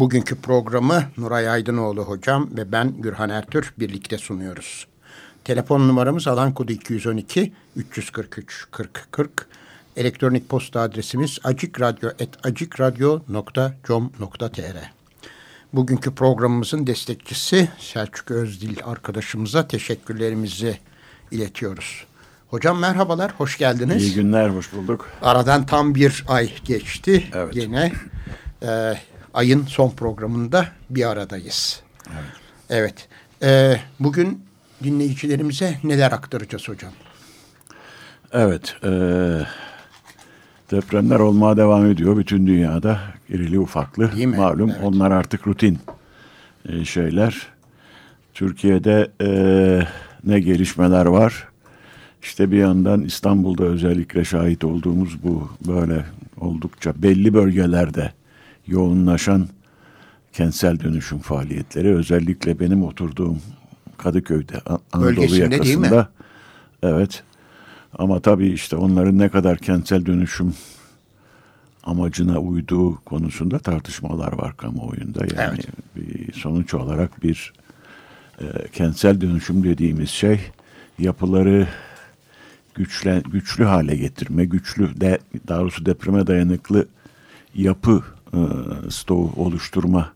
Bugünkü programı Nuray Aydınoğlu hocam ve ben Gürhan Ertür birlikte sunuyoruz. Telefon numaramız alan kodu 212 343 40 40. Elektronik posta adresimiz acikradyo.com.tr Bugünkü programımızın destekçisi Selçuk Özdil arkadaşımıza teşekkürlerimizi iletiyoruz. Hocam merhabalar, hoş geldiniz. İyi günler, hoş bulduk. Aradan tam bir ay geçti. Evet. Yine e, ayın son programında bir aradayız. Evet. Evet. E, bugün dinleyicilerimize neler aktaracağız hocam? Evet. E, depremler olmaya devam ediyor bütün dünyada. İrili ufaklı. Malum evet. onlar artık rutin e, şeyler. Türkiye'de e, ne gelişmeler var? İşte bir yandan İstanbul'da özellikle şahit olduğumuz bu böyle oldukça belli bölgelerde yoğunlaşan kentsel dönüşüm faaliyetleri özellikle benim oturduğum Kadıköy'de Anadolu Bölgesinde yakasında. Değil mi? Evet. Ama tabii işte onların ne kadar kentsel dönüşüm amacına uyduğu konusunda tartışmalar var kamuoyunda. Yani evet. bir sonuç olarak bir e, kentsel dönüşüm dediğimiz şey yapıları güçlen, güçlü hale getirme, güçlü de daha doğrusu depreme dayanıklı yapı e, stoğu oluşturma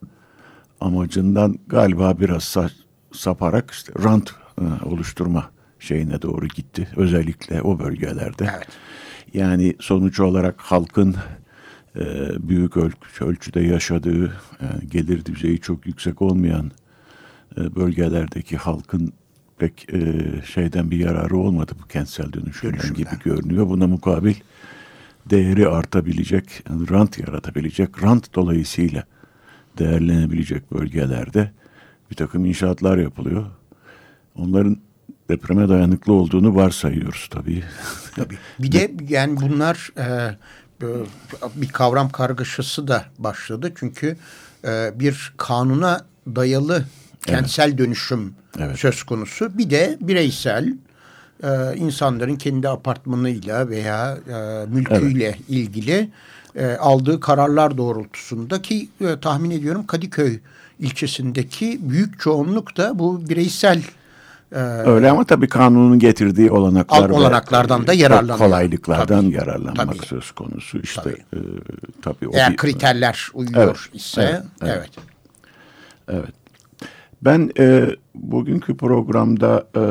amacından galiba biraz sa, saparak işte rant e, oluşturma şeyine doğru gitti. Özellikle o bölgelerde. Evet. Yani sonuç olarak halkın e, büyük öl ölçüde yaşadığı, yani gelir düzeyi çok yüksek olmayan e, bölgelerdeki halkın pek e, şeyden bir yararı olmadı bu kentsel dönüşümden gibi görünüyor. Buna mukabil değeri artabilecek, yani rant yaratabilecek, rant dolayısıyla değerlenebilecek bölgelerde bir takım inşaatlar yapılıyor. Onların depreme dayanıklı olduğunu varsayıyoruz tabii. Tabii. Bir de yani bunlar e, bir kavram kargaşası da başladı. Çünkü e, bir kanuna dayalı kentsel evet. dönüşüm evet. söz konusu. Bir de bireysel e, insanların kendi apartmanıyla veya e, mülküyle evet. ilgili e, aldığı kararlar doğrultusundaki e, tahmin ediyorum Kadıköy ilçesindeki büyük çoğunluk da bu bireysel e, Öyle ama tabii kanunun getirdiği olanaklar olanaklardan ve, da yararlanıyor. Kolaylıklardan tabii, yararlanmak tabii. söz konusu. İşte tabii. E, tabii o Eğer bir, kriterler uyuyor evet, ise evet. evet. evet. Evet. Ben e, bugünkü programda e,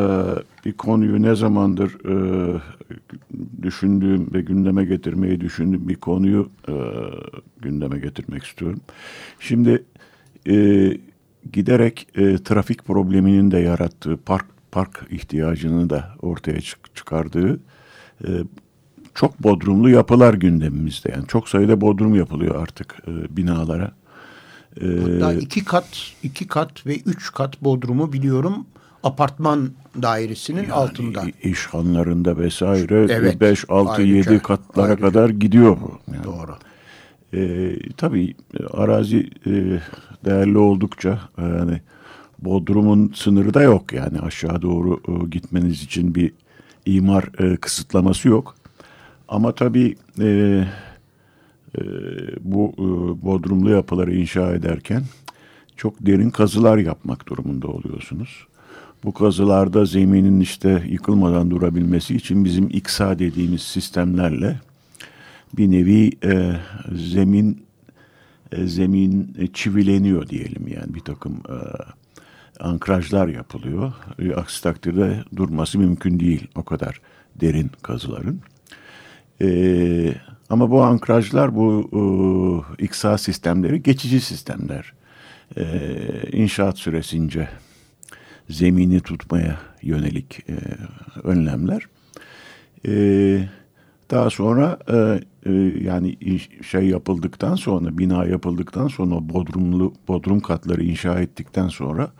bir konuyu ne zamandır e, düşündüğüm ve gündeme getirmeyi düşündüğüm bir konuyu e, gündeme getirmek istiyorum. Şimdi e, giderek e, trafik probleminin de yarattığı park park ihtiyacını da ortaya çık çıkardığı e, çok bodrumlu yapılar gündemimizde. Yani çok sayıda bodrum yapılıyor artık e, binalara. Hatta ee, iki kat, iki kat ve üç kat bodrumu biliyorum apartman dairesinin yani altında. İş hanlarında vesaire evet, 5, 6, 7 katlara ayrıca. kadar gidiyor bu. Yani. Doğru. Ee, tabii arazi e, değerli oldukça yani Bodrum'un sınırı da yok yani aşağı doğru e, gitmeniz için bir imar e, kısıtlaması yok. Ama tabii e, e, bu e, bodrumlu yapıları inşa ederken çok derin kazılar yapmak durumunda oluyorsunuz. Bu kazılarda zeminin işte yıkılmadan durabilmesi için bizim iksa dediğimiz sistemlerle bir nevi e, zemin e, zemin çivileniyor diyelim yani bir takım e, ankrajlar yapılıyor. E, aksi takdirde durması mümkün değil o kadar derin kazıların. E, ama bu ankrajlar, bu e, iksa sistemleri geçici sistemler. E, inşaat süresince zemini tutmaya yönelik e, önlemler. E, daha sonra e, e, yani şey yapıldıktan sonra, bina yapıldıktan sonra bodrumlu bodrum katları inşa ettikten sonra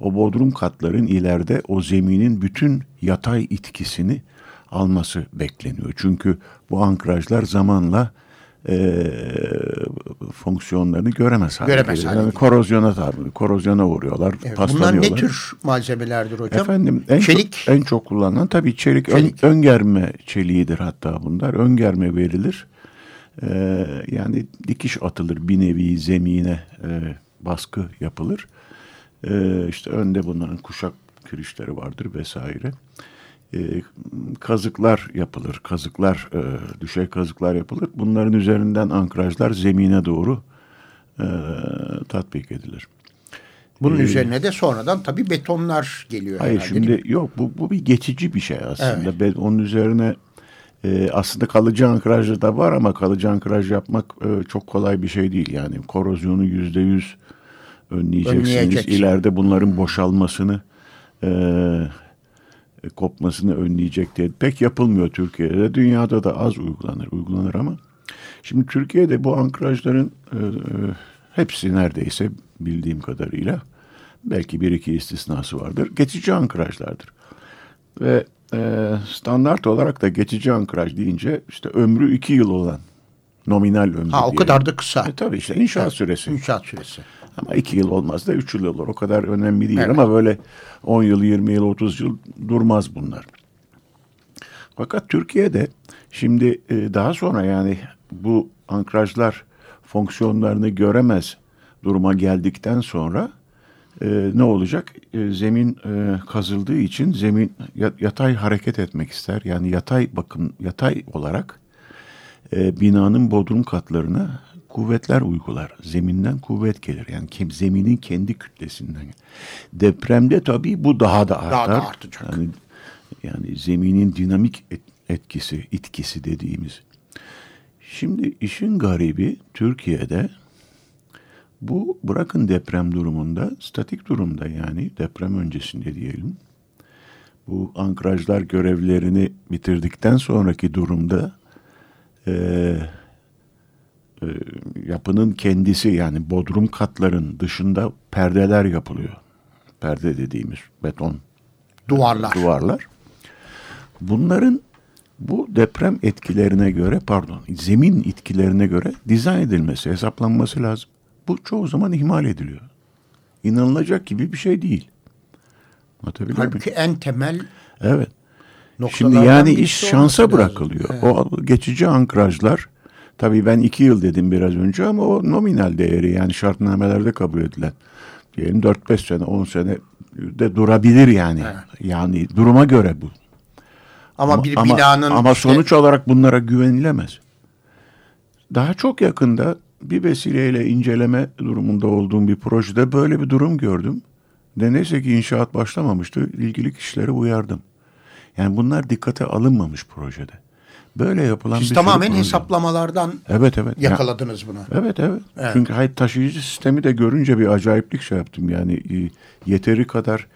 o bodrum katların ileride o zeminin bütün yatay itkisini alması bekleniyor. Çünkü bu ankrajlar zamanla e, fonksiyonlarını göremez hale göremez hale yani korozyona tabi, korozyona vuruyorlar, evet, Bunlar ne tür malzemelerdir hocam? Efendim en çelik. Çok, en çok kullanılan tabii çelik, çelik. Ön, öngerme çeliğidir hatta bunlar. Öngerme verilir. Ee, yani dikiş atılır bir nevi zemine e, baskı yapılır. Ee, işte önde bunların kuşak kirişleri vardır vesaire. Ee, kazıklar yapılır. Kazıklar, e, düşey kazıklar yapılır. Bunların üzerinden ankrajlar zemine doğru e, tatbik edilir. Bunun ee, üzerine de sonradan tabii betonlar geliyor. Hayır herhalde, şimdi yok bu, bu bir geçici bir şey aslında. Evet. Onun üzerine e, aslında kalıcı ankrajı da var ama kalıcı ankraj yapmak e, çok kolay bir şey değil. Yani korozyonu yüzde yüz önleyeceksiniz. Önleyecek. İleride bunların boşalmasını e, kopmasını önleyecek diye pek yapılmıyor Türkiye'de. Dünyada da az uygulanır, uygulanır ama şimdi Türkiye'de bu ankrajların e, e, hepsi neredeyse bildiğim kadarıyla belki bir iki istisnası vardır. Geçici ankrajlardır. Ve e, standart olarak da geçici ankraj deyince işte ömrü iki yıl olan nominal ömrü. Ha o kadar da kısa. E, tabii işte inşaat evet, süresi. İnşaat süresi. Ama iki yıl olmaz da üç yıl olur. O kadar önemli değil evet. ama böyle on yıl, yirmi yıl, otuz yıl durmaz bunlar. Fakat Türkiye'de şimdi e, daha sonra yani bu ankrajlar fonksiyonlarını göremez duruma geldikten sonra e, ne olacak? E, zemin e, kazıldığı için zemin yatay hareket etmek ister. Yani yatay bakın yatay olarak e, binanın bodrum katlarına kuvvetler uygular. Zeminden kuvvet gelir. Yani zeminin kendi kütlesinden. Depremde tabii bu daha da artar. Daha da artacak. Yani, yani zeminin dinamik etkisi, itkisi dediğimiz. Şimdi işin garibi Türkiye'de bu bırakın deprem durumunda, statik durumda yani deprem öncesinde diyelim. Bu ankrajlar görevlerini bitirdikten sonraki durumda e, e, yapının kendisi yani bodrum katların dışında perdeler yapılıyor. Perde dediğimiz beton duvarlar. Duvarlar. Bunların bu deprem etkilerine göre pardon zemin etkilerine göre dizayn edilmesi, hesaplanması lazım. Bu çoğu zaman ihmal ediliyor. İnanılacak gibi bir şey değil. Halbuki en temel Evet. Şimdi yani iş şansa bırakılıyor. Evet. O geçici ankrajlar tabii ben iki yıl dedim biraz önce ama o nominal değeri yani şartnamelerde kabul edilen. Diyelim 4-5 sene 10 sene de durabilir yani. Evet. Yani duruma göre bu. Ama, ama bir binanın... Ama, ama işte... sonuç olarak bunlara güvenilemez. Daha çok yakında bir vesileyle inceleme durumunda olduğum bir projede böyle bir durum gördüm. De neyse ki inşaat başlamamıştı. İlgili kişileri uyardım. Yani bunlar dikkate alınmamış projede. Böyle yapılan Siz bir tamamen hesaplamalardan evet, evet. yakaladınız bunu. Evet, evet evet. Çünkü hayır taşıyıcı sistemi de görünce bir acayiplik şey yaptım. Yani e, yeteri kadar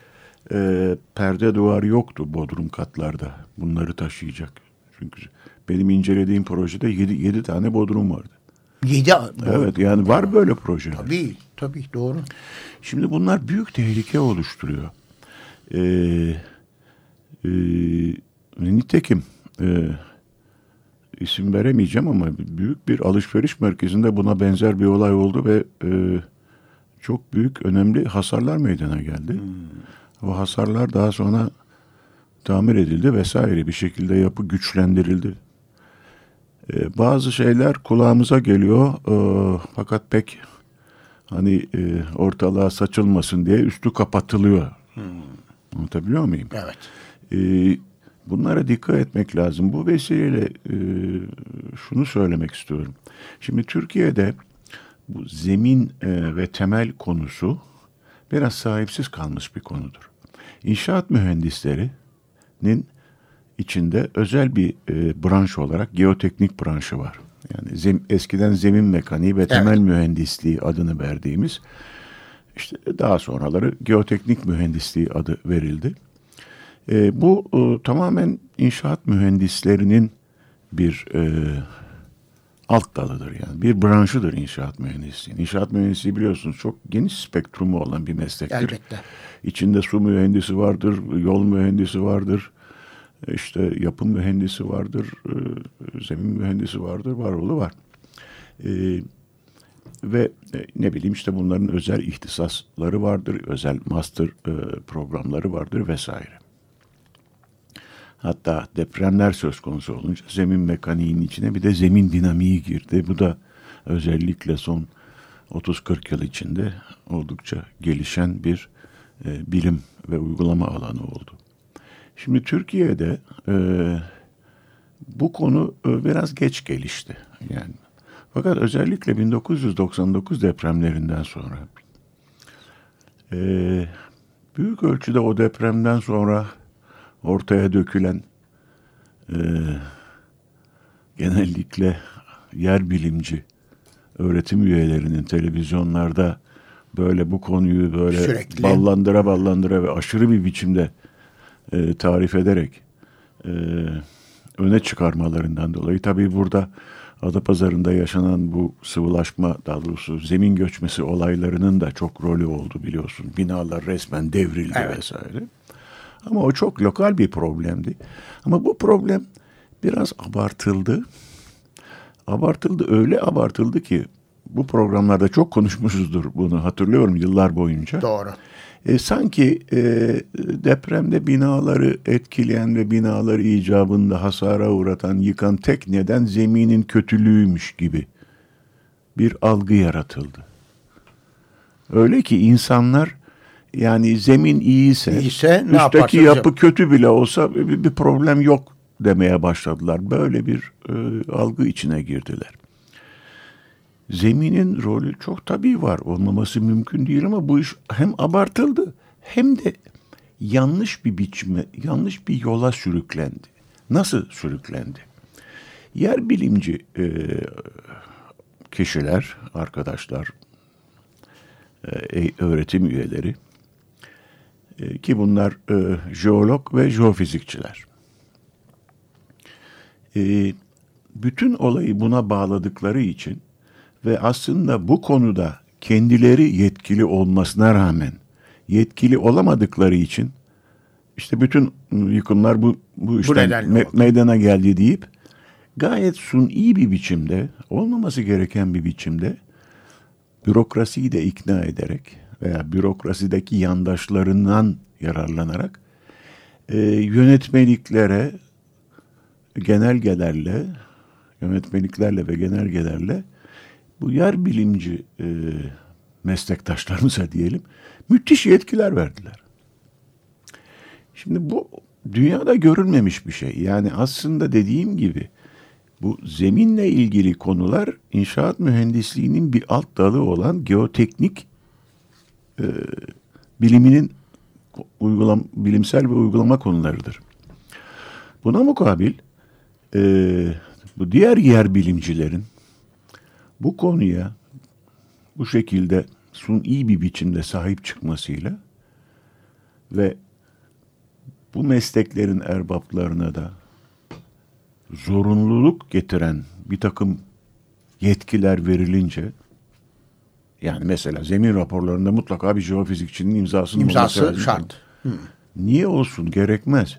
e, perde duvar yoktu bodrum katlarda bunları taşıyacak. Çünkü benim incelediğim projede yedi, yedi tane bodrum vardı. Yedi. Evet yani var böyle projeler. Tabii tabii doğru. Şimdi bunlar büyük tehlike oluşturuyor. Ee, e, nitekim e, isim veremeyeceğim ama büyük bir alışveriş merkezinde buna benzer bir olay oldu ve e, çok büyük önemli hasarlar meydana geldi. Hmm. O hasarlar daha sonra tamir edildi vesaire bir şekilde yapı güçlendirildi. Ee, bazı şeyler kulağımıza geliyor e, fakat pek hani e, ortalığa saçılmasın diye üstü kapatılıyor. Hmm. Anlatabiliyor muyum? Evet. E, bunlara dikkat etmek lazım. Bu vesileyle e, şunu söylemek istiyorum. Şimdi Türkiye'de bu zemin e, ve temel konusu biraz sahipsiz kalmış bir konudur. İnşaat mühendislerinin içinde özel bir e, branş olarak geoteknik branşı var. Yani zem, eskiden zemin mekaniği ve temel evet. mühendisliği adını verdiğimiz işte daha sonraları geoteknik mühendisliği adı verildi. E, bu e, tamamen inşaat mühendislerinin bir e, alt dalıdır yani. Bir branşıdır inşaat mühendisliği. İnşaat mühendisliği biliyorsunuz çok geniş spektrumu olan bir meslektir. Elbette. İçinde su mühendisi vardır, yol mühendisi vardır, işte yapım mühendisi vardır, e, zemin mühendisi vardır, var oğlu var. Ee, ve e, ne bileyim işte bunların özel ihtisasları vardır, özel master e, programları vardır vesaire. Hatta depremler söz konusu olunca zemin mekaniğinin içine bir de zemin dinamiği girdi. Bu da özellikle son 30-40 yıl içinde oldukça gelişen bir e, bilim ve uygulama alanı oldu. Şimdi Türkiye'de e, bu konu e, biraz geç gelişti. Yani fakat özellikle 1999 depremlerinden sonra e, büyük ölçüde o depremden sonra ortaya dökülen e, genellikle yer bilimci öğretim üyelerinin televizyonlarda böyle bu konuyu böyle Sürekli. ballandıra ballandıra ve aşırı bir biçimde e, tarif ederek e, öne çıkarmalarından dolayı tabii burada Adapazarı'nda yaşanan bu sıvılaşma daha doğrusu zemin göçmesi olaylarının da çok rolü oldu biliyorsun. Binalar resmen devrildi evet. vesaire. Ama o çok lokal bir problemdi. Ama bu problem biraz abartıldı. Abartıldı öyle abartıldı ki bu programlarda çok konuşmuşuzdur bunu hatırlıyorum yıllar boyunca. Doğru. E, sanki e, depremde binaları etkileyen ve binaları icabında hasara uğratan, yıkan tek neden zeminin kötülüğüymüş gibi bir algı yaratıldı. Öyle ki insanlar yani zemin iyiyse, iyiyse ne üstteki yapı hocam? kötü bile olsa bir, bir problem yok demeye başladılar. Böyle bir e, algı içine girdiler. Zeminin rolü çok tabii var. Olmaması mümkün değil ama bu iş hem abartıldı hem de yanlış bir biçime, yanlış bir yola sürüklendi. Nasıl sürüklendi? Yer bilimci e, kişiler, arkadaşlar, e, öğretim üyeleri e, ki bunlar e, jeolog ve jeofizikçiler. E, bütün olayı buna bağladıkları için ve aslında bu konuda kendileri yetkili olmasına rağmen yetkili olamadıkları için işte bütün yıkımlar bu bu işten me- meydana geldi deyip gayet suni bir biçimde olmaması gereken bir biçimde bürokrasiyi de ikna ederek veya bürokrasideki yandaşlarından yararlanarak e, yönetmeliklere genelgelerle yönetmeliklerle ve genelgelerle bu yer bilimci e, meslektaşlarımıza diyelim müthiş yetkiler verdiler. Şimdi bu dünyada görülmemiş bir şey. Yani aslında dediğim gibi bu zeminle ilgili konular inşaat mühendisliğinin bir alt dalı olan geoteknik e, biliminin uygulam bilimsel ve uygulama konularıdır. Buna mukabil e, bu diğer yer bilimcilerin bu konuya bu şekilde iyi bir biçimde sahip çıkmasıyla ve bu mesleklerin erbaplarına da zorunluluk getiren bir takım yetkiler verilince yani mesela zemin raporlarında mutlaka bir jeofizikçinin imzasının İmzası olması şart. Hı. Niye olsun? Gerekmez.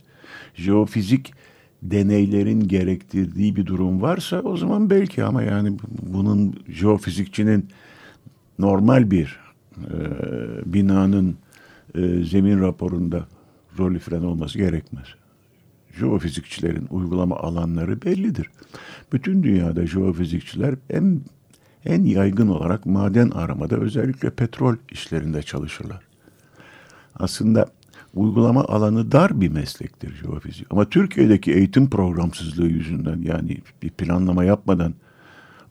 Jeofizik deneylerin gerektirdiği bir durum varsa o zaman belki ama yani bunun jeofizikçinin normal bir e, binanın e, zemin raporunda rolü falan olması gerekmez. Jeofizikçilerin uygulama alanları bellidir. Bütün dünyada jeofizikçiler en en yaygın olarak maden aramada özellikle petrol işlerinde çalışırlar. Aslında uygulama alanı dar bir meslektir jeofizik. Ama Türkiye'deki eğitim programsızlığı yüzünden yani bir planlama yapmadan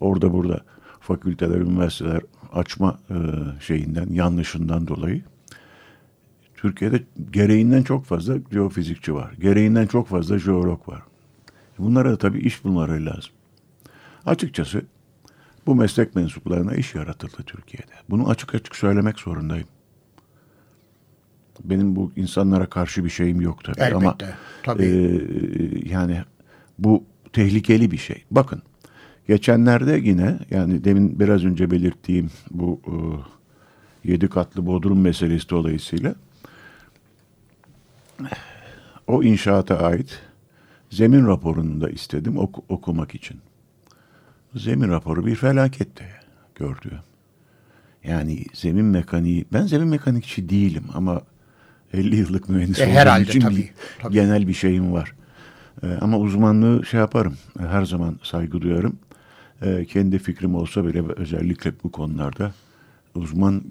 orada burada fakülteler, üniversiteler açma e, şeyinden, yanlışından dolayı Türkiye'de gereğinden çok fazla jeofizikçi var. Gereğinden çok fazla jeolog var. Bunlara da tabii iş bulmaları lazım. Açıkçası bu meslek mensuplarına iş yaratıldı Türkiye'de. Bunu açık açık söylemek zorundayım. Benim bu insanlara karşı bir şeyim yok tabii Elbette, ama tabii. E, yani bu tehlikeli bir şey. Bakın geçenlerde yine yani demin biraz önce belirttiğim bu e, yedi katlı bodrum meselesi dolayısıyla o inşaata ait zemin raporunu da istedim oku, okumak için. Zemin raporu bir felaketti gördüğüm. Yani zemin mekaniği, ben zemin mekanikçi değilim ama 50 yıllık mühendis e, olduğum için tabii, bir, tabii. genel bir şeyim var. E, ama uzmanlığı şey yaparım, e, her zaman saygı duyarım. E, kendi fikrim olsa bile özellikle bu konularda uzman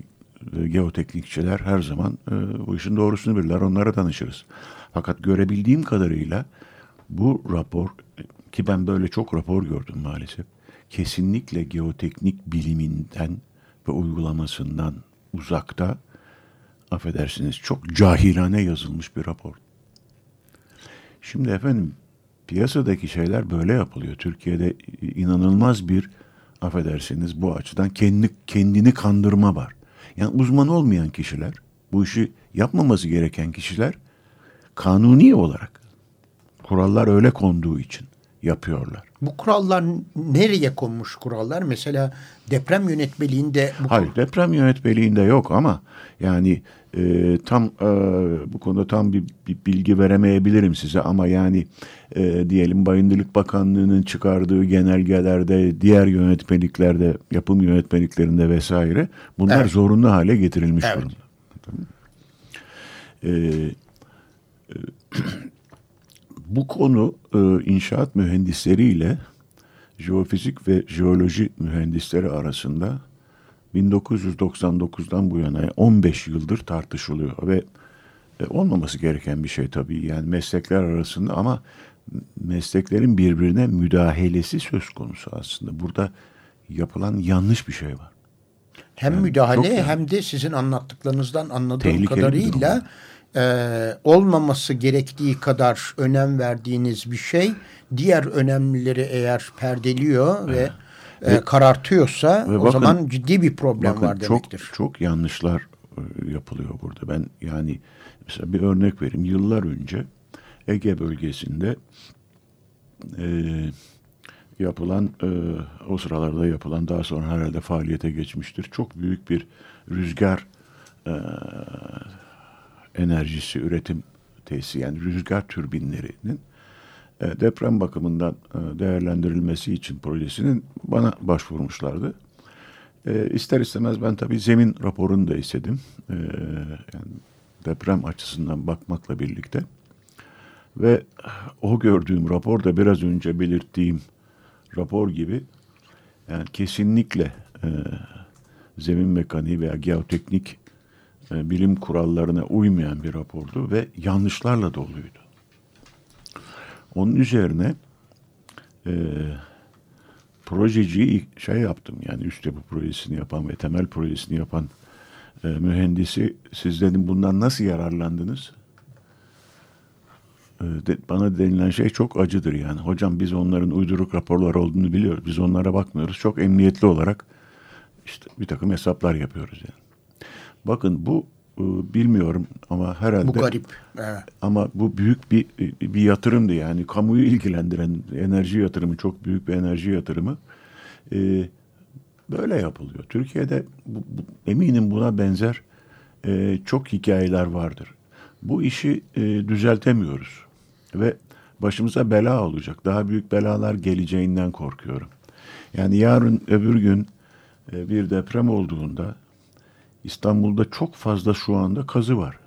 e, geoteknikçiler her zaman e, bu işin doğrusunu bilirler, onlara danışırız. Fakat görebildiğim kadarıyla bu rapor ki ben böyle çok rapor gördüm maalesef. Kesinlikle geoteknik biliminden ve uygulamasından uzakta affedersiniz çok cahilane yazılmış bir rapor. Şimdi efendim piyasadaki şeyler böyle yapılıyor. Türkiye'de inanılmaz bir affedersiniz bu açıdan kendi kendini kandırma var. Yani uzman olmayan kişiler, bu işi yapmaması gereken kişiler kanuni olarak kurallar öyle konduğu için yapıyorlar. Bu kurallar nereye konmuş kurallar? Mesela deprem yönetmeliğinde... Bu Hayır deprem yönetmeliğinde yok ama yani e, tam e, bu konuda tam bir, bir bilgi veremeyebilirim size ama yani e, diyelim Bayındırlık Bakanlığı'nın çıkardığı genelgelerde, diğer yönetmeliklerde, yapım yönetmeliklerinde vesaire bunlar evet. zorunlu hale getirilmiş evet. durumda. E, e, bu konu e, inşaat mühendisleriyle jeofizik ve jeoloji mühendisleri arasında 1999'dan bu yana 15 yıldır tartışılıyor ve e, olmaması gereken bir şey tabii yani meslekler arasında ama mesleklerin birbirine müdahalesi söz konusu aslında. Burada yapılan yanlış bir şey var. Hem yani müdahale hem de sizin anlattıklarınızdan anladığım kadarıyla e, olmaması gerektiği kadar önem verdiğiniz bir şey diğer önemlileri eğer perdeliyor ve e, karartıyorsa ve o bakın, zaman ciddi bir problem bakın, var demektir. Çok, çok yanlışlar e, yapılıyor burada. Ben yani mesela bir örnek vereyim. Yıllar önce Ege bölgesinde e, yapılan e, o sıralarda yapılan daha sonra herhalde faaliyete geçmiştir. Çok büyük bir rüzgar e, enerjisi üretim tesisi yani rüzgar türbinlerinin e, deprem bakımından e, değerlendirilmesi için projesinin bana başvurmuşlardı. E, ister istemez ben tabii zemin raporunu da istedim. E, yani deprem açısından bakmakla birlikte. Ve o gördüğüm rapor da biraz önce belirttiğim rapor gibi yani kesinlikle e, zemin mekaniği veya geoteknik e, bilim kurallarına uymayan bir rapordu ve yanlışlarla doluydu. Onun üzerine e, projeciyi şey yaptım yani üst yapı projesini yapan ve temel projesini yapan e, mühendisi siz dedim bundan nasıl yararlandınız? E, bana denilen şey çok acıdır yani. Hocam biz onların uyduruk raporlar olduğunu biliyoruz. Biz onlara bakmıyoruz. Çok emniyetli olarak işte bir takım hesaplar yapıyoruz yani. Bakın bu e, bilmiyorum ama herhalde bu garip. Evet. Ama bu büyük bir bir yatırımdı yani kamuyu ilgilendiren enerji yatırımı çok büyük bir enerji yatırımı. Ee, böyle yapılıyor. Türkiye'de bu, bu, eminim buna benzer e, çok hikayeler vardır. Bu işi e, düzeltemiyoruz ve başımıza bela olacak. Daha büyük belalar geleceğinden korkuyorum. Yani yarın öbür gün e, bir deprem olduğunda İstanbul'da çok fazla şu anda kazı var.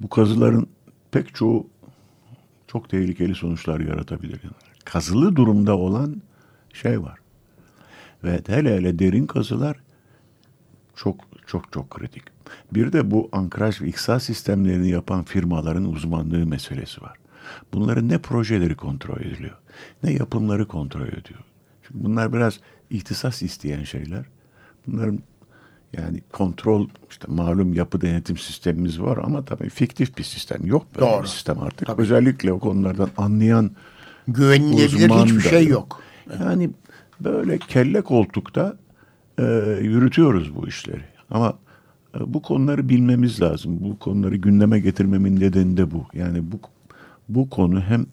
Bu kazıların pek çoğu çok tehlikeli sonuçlar yaratabilir. Kazılı durumda olan şey var. Ve hele hele derin kazılar çok çok çok kritik. Bir de bu ankraj ve iksal sistemlerini yapan firmaların uzmanlığı meselesi var. Bunların ne projeleri kontrol ediliyor, ne yapımları kontrol ediyor. Çünkü bunlar biraz ihtisas isteyen şeyler. Bunların yani kontrol işte malum yapı denetim sistemimiz var ama tabii fiktif bir sistem yok böyle Doğru. bir sistem artık. Tabii. Özellikle o konulardan anlayan güvenilebilir hiçbir şey yok. Yani böyle kelle koltukta e, yürütüyoruz bu işleri. Ama e, bu konuları bilmemiz lazım. Bu konuları gündeme getirmemin nedeni de bu. Yani bu bu konu hem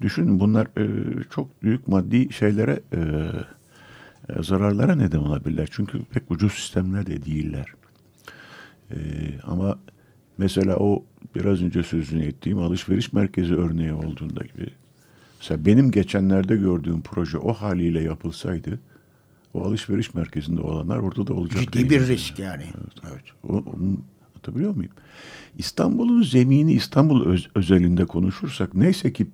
düşünün bunlar e, çok büyük maddi şeylere e, e, zararlara neden olabilirler. Çünkü pek ucuz sistemler de değiller. E, ama mesela o biraz önce sözünü ettiğim alışveriş merkezi örneği olduğunda gibi. Mesela benim geçenlerde gördüğüm proje o haliyle yapılsaydı o alışveriş merkezinde olanlar orada da olacak. Ciddi bir risk yani. Evet. evet. O, onu atabiliyor muyum? İstanbul'un zemini İstanbul öz, özelinde konuşursak neyse ki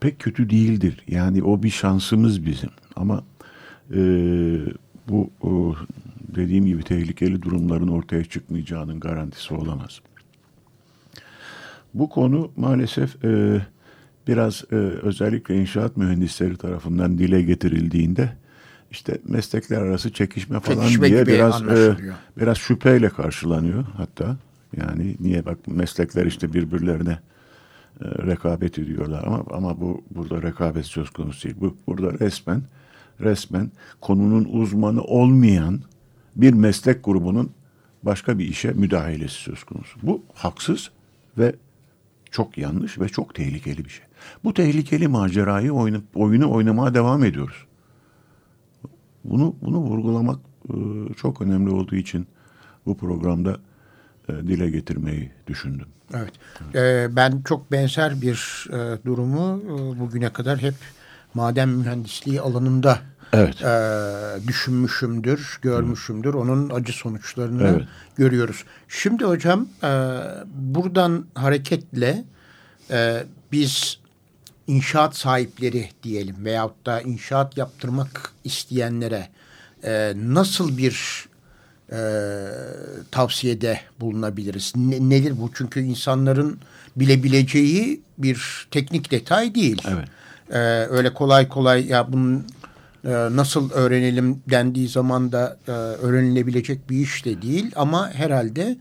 pek kötü değildir. Yani o bir şansımız bizim. Ama e, bu o, dediğim gibi tehlikeli durumların ortaya çıkmayacağının garantisi olamaz. Bu konu maalesef e, biraz e, özellikle inşaat mühendisleri tarafından dile getirildiğinde işte meslekler arası çekişme falan çekişme diye biraz e, biraz şüpheyle karşılanıyor hatta. Yani niye bak meslekler işte birbirlerine e, rekabet ediyorlar ama ama bu burada rekabet söz konusu değil. Bu burada resmen resmen konunun uzmanı olmayan bir meslek grubunun başka bir işe müdahalesi söz konusu. Bu haksız ve çok yanlış ve çok tehlikeli bir şey. Bu tehlikeli macerayı oyunu, oyunu oynamaya devam ediyoruz. Bunu bunu vurgulamak e, çok önemli olduğu için bu programda e, dile getirmeyi düşündüm. Evet. Ee, ben çok benzer bir e, durumu bugüne kadar hep maden mühendisliği alanında evet. e, düşünmüşümdür, görmüşümdür. Onun acı sonuçlarını evet. görüyoruz. Şimdi hocam e, buradan hareketle e, biz inşaat sahipleri diyelim veyahut da inşaat yaptırmak isteyenlere e, nasıl bir e, tavsiyede bulunabiliriz? Ne, nedir bu? Çünkü insanların bilebileceği bir teknik detay değil. Evet. E, öyle kolay kolay ya bunun e, nasıl öğrenelim dendiği zaman da e, öğrenilebilecek bir iş de değil. Ama herhalde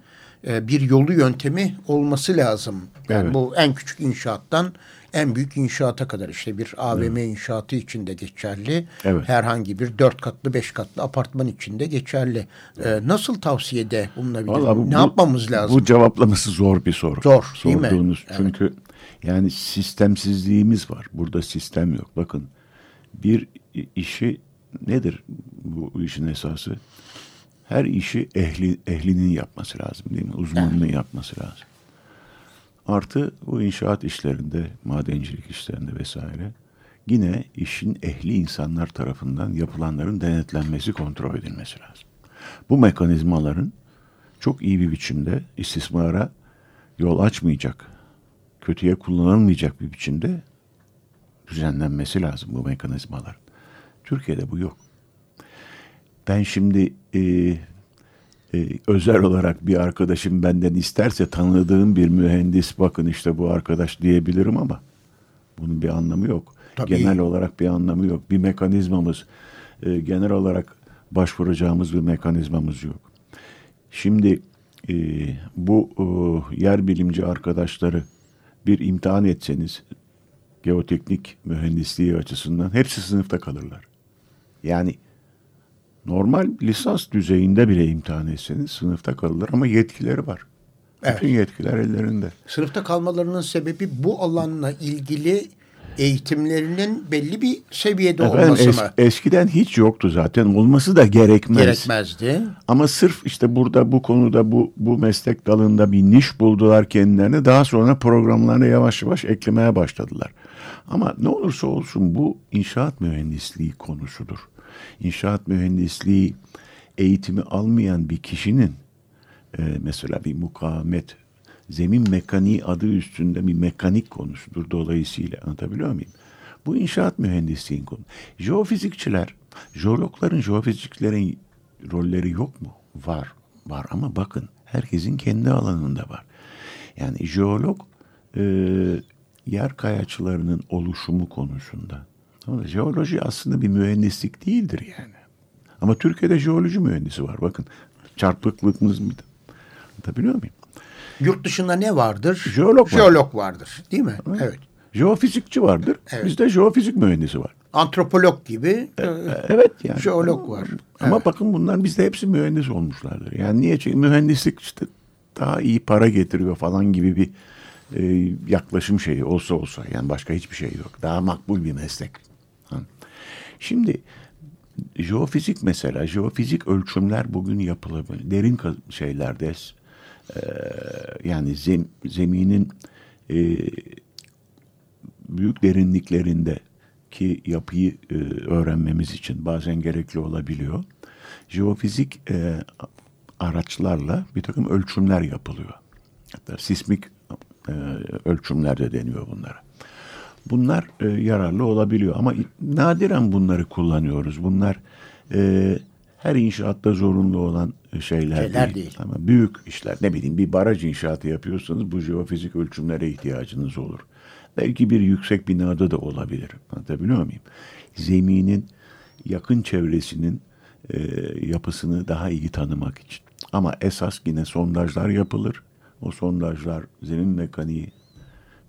e, bir yolu yöntemi olması lazım. Yani evet. Bu en küçük inşaattan en büyük inşaata kadar işte bir AVM evet. inşaatı için de geçerli. Evet. Herhangi bir dört katlı beş katlı apartman için de geçerli. Ee, nasıl tavsiyede bulunabilir? Vallahi bu, ne yapmamız lazım? Bu cevaplaması zor bir soru. Zor Sorduğunuz. değil mi? Çünkü evet. yani sistemsizliğimiz var. Burada sistem yok. Bakın bir işi nedir bu işin esası? Her işi ehli, ehlinin yapması lazım değil mi? Uzmanının evet. yapması lazım. Artı bu inşaat işlerinde, madencilik işlerinde vesaire yine işin ehli insanlar tarafından yapılanların denetlenmesi, kontrol edilmesi lazım. Bu mekanizmaların çok iyi bir biçimde istismara yol açmayacak, kötüye kullanılmayacak bir biçimde düzenlenmesi lazım bu mekanizmalar. Türkiye'de bu yok. Ben şimdi e, e, özel olarak bir arkadaşım benden isterse tanıdığım bir mühendis bakın işte bu arkadaş diyebilirim ama bunun bir anlamı yok. Tabii. Genel olarak bir anlamı yok. Bir mekanizmamız e, genel olarak başvuracağımız bir mekanizmamız yok. Şimdi e, bu e, yer bilimci arkadaşları bir imtihan etseniz geoteknik mühendisliği açısından hepsi sınıfta kalırlar. Yani normal lisans düzeyinde bile imtihan etseniz sınıfta kalırlar ama yetkileri var. Evet. Bütün yetkiler ellerinde. Sınıfta kalmalarının sebebi bu alanla ilgili eğitimlerinin belli bir seviyede Efendim, olması es, mı? Eskiden hiç yoktu zaten. Olması da gerekmez. Gerekmezdi. Ama sırf işte burada bu konuda bu bu meslek dalında bir niş buldular kendilerine. Daha sonra programlarına yavaş yavaş eklemeye başladılar. Ama ne olursa olsun bu inşaat mühendisliği konusudur inşaat mühendisliği eğitimi almayan bir kişinin e, mesela bir mukavemet zemin mekaniği adı üstünde bir mekanik konusudur dolayısıyla anlatabiliyor muyum? Bu inşaat mühendisliğin konu. Jeofizikçiler, jeologların, jeofizikçilerin rolleri yok mu? Var. Var ama bakın herkesin kendi alanında var. Yani jeolog e, yer kayaçlarının oluşumu konusunda ama jeoloji aslında bir mühendislik değildir yani. Ama Türkiye'de jeoloji mühendisi var. Bakın çarpıklığımız mıydı? Anlatabiliyor muyum? Yurt dışında ne vardır? Jeolog, Jeolog var. vardır. Değil mi? Evet. evet. Jeofizikçi vardır. Evet. Bizde jeofizik mühendisi var. Antropolog gibi. E, e evet yani. Jeolog var. Ama evet. bakın bunlar bizde hepsi mühendis olmuşlardır. Yani niye? Çünkü mühendislik işte daha iyi para getiriyor falan gibi bir e, yaklaşım şeyi olsa olsa. Yani başka hiçbir şey yok. Daha makbul bir meslek. Şimdi Jeofizik mesela, jeofizik ölçümler bugün yapılabilir. Derin şeylerde yani zem, zeminin e, büyük derinliklerinde ki yapıyı e, öğrenmemiz için bazen gerekli olabiliyor. Jeofizik e, araçlarla bir takım ölçümler yapılıyor. Hatta sismik e, ölçümler de deniyor bunlara. Bunlar e, yararlı olabiliyor ama nadiren bunları kullanıyoruz. Bunlar e, her inşaatta zorunlu olan şeyler, şeyler değil. değil. Ama büyük işler ne bileyim bir baraj inşaatı yapıyorsanız bu jeofizik ölçümlere ihtiyacınız olur. Belki bir yüksek binada da olabilir. Anlatabiliyor muyum? Zeminin yakın çevresinin e, yapısını daha iyi tanımak için. Ama esas yine sondajlar yapılır. O sondajlar zemin mekaniği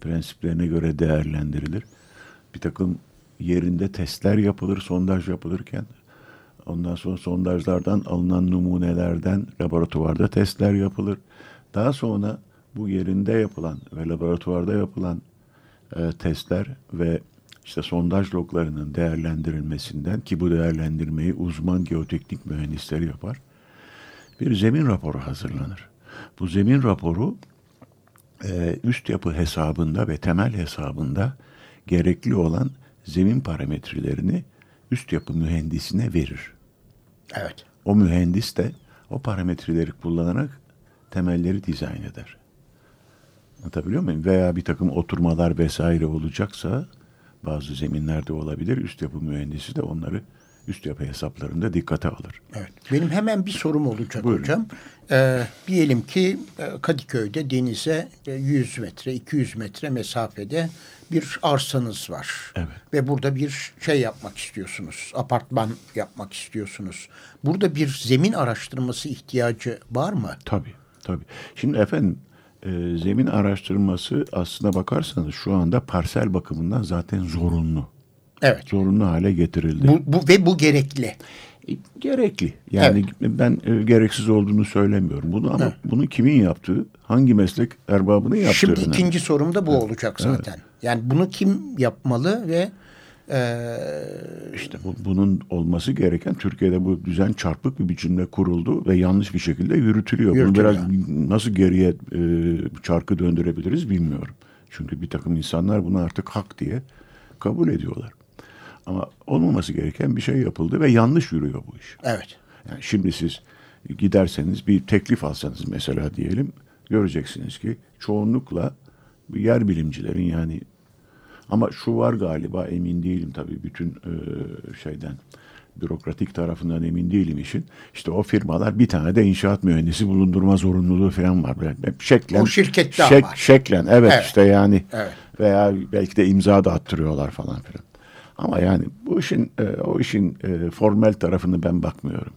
prensiplerine göre değerlendirilir. Bir takım yerinde testler yapılır, sondaj yapılırken. Ondan sonra sondajlardan alınan numunelerden laboratuvarda testler yapılır. Daha sonra bu yerinde yapılan ve laboratuvarda yapılan e, testler ve işte sondaj loglarının değerlendirilmesinden ki bu değerlendirmeyi uzman geoteknik mühendisleri yapar. Bir zemin raporu hazırlanır. Bu zemin raporu üst yapı hesabında ve temel hesabında gerekli olan zemin parametrelerini üst yapı mühendisine verir. Evet. O mühendis de o parametreleri kullanarak temelleri dizayn eder. Anlatabiliyor muyum? Veya bir takım oturmalar vesaire olacaksa bazı zeminlerde olabilir. Üst yapı mühendisi de onları üst yapı hesaplarında dikkate alır. Evet. Benim hemen bir sorum olacak Buyurun. hocam. Ee, diyelim ki e, Kadıköy'de denize 100 e, metre, 200 metre mesafede bir arsanız var. Evet. Ve burada bir şey yapmak istiyorsunuz. Apartman yapmak istiyorsunuz. Burada bir zemin araştırması ihtiyacı var mı? Tabii. Tabii. Şimdi efendim e, zemin araştırması aslına bakarsanız şu anda parsel bakımından zaten zorunlu. Evet. Zorunlu hale getirildi. Bu, bu ve bu gerekli. E, gerekli. Yani evet. ben e, gereksiz olduğunu söylemiyorum. Bunu ama evet. bunu kimin yaptığı, hangi meslek erbabının yaptığı. Şimdi önemli. ikinci sorum da bu evet. olacak zaten. Evet. Yani bunu kim yapmalı ve ee, işte bu, bunun olması gereken Türkiye'de bu düzen çarpık bir biçimde kuruldu ve yanlış bir şekilde yürütülüyor. yürütülüyor. Bunu biraz nasıl geriye e, çarkı döndürebiliriz bilmiyorum. Çünkü bir takım insanlar bunu artık hak diye kabul ediyorlar. Ama olmaması gereken bir şey yapıldı ve yanlış yürüyor bu iş. Evet. Yani şimdi siz giderseniz bir teklif alsanız mesela diyelim göreceksiniz ki çoğunlukla yer bilimcilerin yani ama şu var galiba emin değilim tabii bütün e, şeyden bürokratik tarafından emin değilim işin. İşte o firmalar bir tane de inşaat mühendisi bulundurma zorunluluğu falan var. Hep şeklen. O şirkette şek, var. Şeklen evet, evet. işte yani evet. veya belki de imza da attırıyorlar falan filan. Ama yani bu işin e, o işin e, formel tarafını ben bakmıyorum.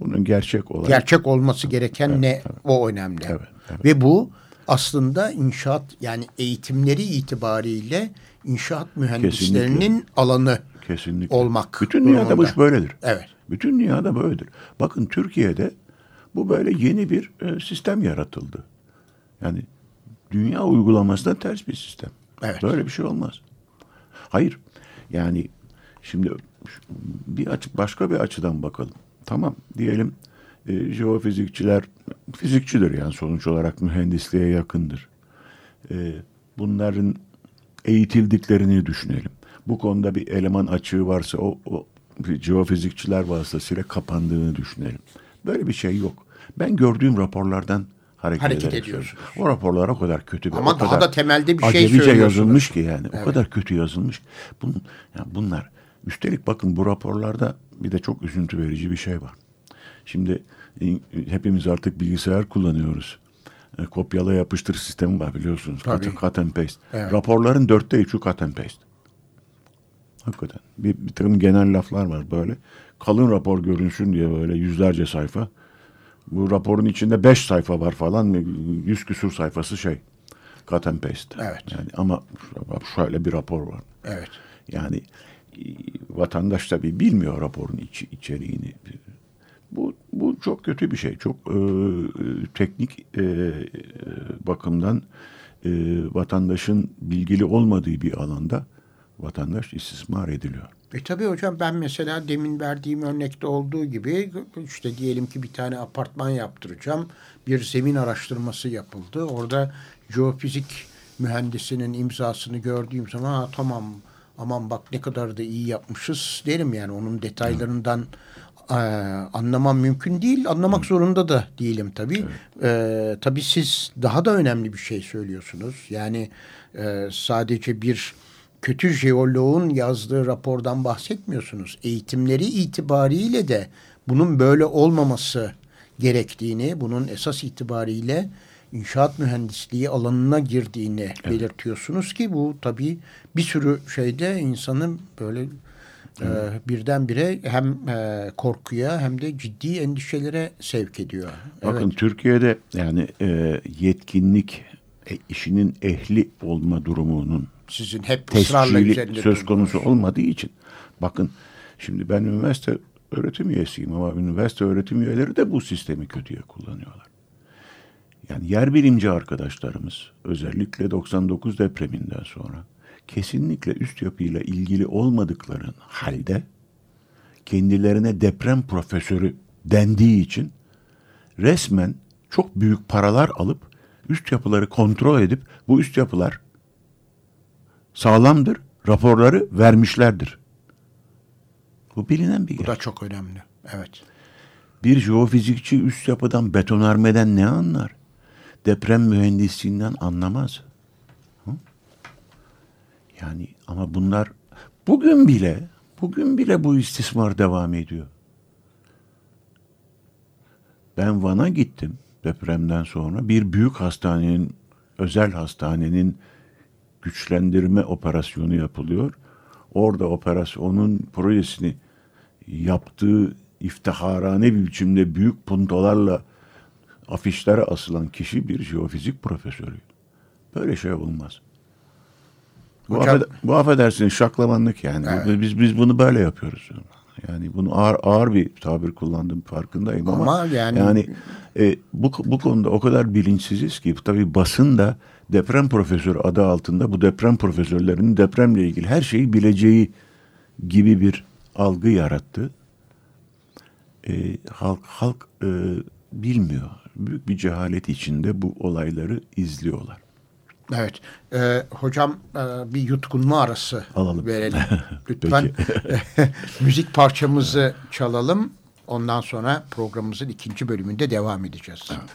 Bunun gerçek olarak. Gerçek olması gereken evet, ne evet. o önemli. Evet, evet. Ve bu aslında inşaat yani eğitimleri itibariyle inşaat mühendislerinin Kesinlikle. alanı Kesinlikle. olmak. Bütün dünyada bu iş böyledir. Evet. Bütün dünyada böyledir. Bakın Türkiye'de bu böyle yeni bir e, sistem yaratıldı. Yani dünya uygulamasına ters bir sistem. Evet. Böyle bir şey olmaz. Hayır. Yani şimdi bir açık başka bir açıdan bakalım. Tamam diyelim e, jeofizikçiler fizikçidir yani sonuç olarak mühendisliğe yakındır. E, bunların eğitildiklerini düşünelim. Bu konuda bir eleman açığı varsa o, o jeofizikçiler vasıtasıyla kapandığını düşünelim. Böyle bir şey yok. Ben gördüğüm raporlardan hareket, hareket ediyoruz. O raporlar o kadar kötü. Ama o daha kadar da temelde bir şey söylüyorsunuz. yazılmış ki yani. Evet. O kadar kötü yazılmış. Bunun, yani bunlar üstelik bakın bu raporlarda bir de çok üzüntü verici bir şey var. Şimdi hepimiz artık bilgisayar kullanıyoruz. E, kopyala yapıştır sistemi var biliyorsunuz. Cut, cut and paste. Evet. Raporların dörtte üçü cut and paste. Hakikaten. Bir, bir takım genel laflar var böyle. Kalın rapor görünsün diye böyle yüzlerce sayfa. Bu raporun içinde beş sayfa var falan. Yüz küsur sayfası şey. Cut and paste. Evet. Yani ama şöyle bir rapor var. Evet. Yani e, vatandaş tabii bilmiyor raporun iç, içeriğini. Bu, bu çok kötü bir şey. Çok e, teknik e, bakımdan e, vatandaşın bilgili olmadığı bir alanda vatandaş istismar ediliyor. E tabii hocam ben mesela demin verdiğim örnekte olduğu gibi işte diyelim ki bir tane apartman yaptıracağım. Bir zemin araştırması yapıldı. Orada jeofizik mühendisinin imzasını gördüğüm zaman ha, tamam aman bak ne kadar da iyi yapmışız derim yani onun detaylarından e, anlamam mümkün değil. Anlamak zorunda da değilim tabii. Evet. E, tabii siz daha da önemli bir şey söylüyorsunuz. Yani e, sadece bir kötü jeoloğun yazdığı rapordan bahsetmiyorsunuz. Eğitimleri itibariyle de bunun böyle olmaması gerektiğini, bunun esas itibariyle inşaat mühendisliği alanına girdiğini evet. belirtiyorsunuz ki bu tabii bir sürü şeyde insanın böyle e, birdenbire hem e, korkuya hem de ciddi endişelere sevk ediyor. Bakın evet. Türkiye'de yani e, yetkinlik e, işinin ehli olma durumunun sizin hep ısrarla söz konusu olmadığı için bakın şimdi ben üniversite öğretim üyesiyim ama üniversite öğretim üyeleri de bu sistemi kötüye kullanıyorlar. Yani yer bilimci arkadaşlarımız özellikle 99 depreminden sonra kesinlikle üst yapıyla ilgili olmadıkları halde kendilerine deprem profesörü dendiği için resmen çok büyük paralar alıp üst yapıları kontrol edip bu üst yapılar sağlamdır, raporları vermişlerdir. Bu bilinen bir Bu da çok önemli. Evet. Bir jeofizikçi üst yapıdan betonarmeden ne anlar? Deprem mühendisliğinden anlamaz. Hı? Yani ama bunlar bugün bile bugün bile bu istismar devam ediyor. Ben Van'a gittim depremden sonra. Bir büyük hastanenin, özel hastanenin güçlendirme operasyonu yapılıyor. Orada operasyonun projesini yaptığı iftiharane bir biçimde büyük puntolarla afişlere asılan kişi bir jeofizik profesörü. Böyle şey olmaz. Bu, Hocam, affed bu affedersin şaklamanlık yani. Evet. Biz biz bunu böyle yapıyoruz. Yani bunu ağır ağır bir tabir kullandım farkındayım ama, ama yani, yani e, bu bu konuda o kadar bilinçsiziz ki tabii basın da deprem profesörü adı altında bu deprem profesörlerinin depremle ilgili her şeyi bileceği gibi bir algı yarattı. E, halk halk e, bilmiyor. Büyük bir cehalet içinde bu olayları izliyorlar. Evet. Ee, hocam e, bir yutkunma arası Alalım. verelim. Lütfen müzik parçamızı çalalım. Ondan sonra programımızın ikinci bölümünde devam edeceğiz. Evet.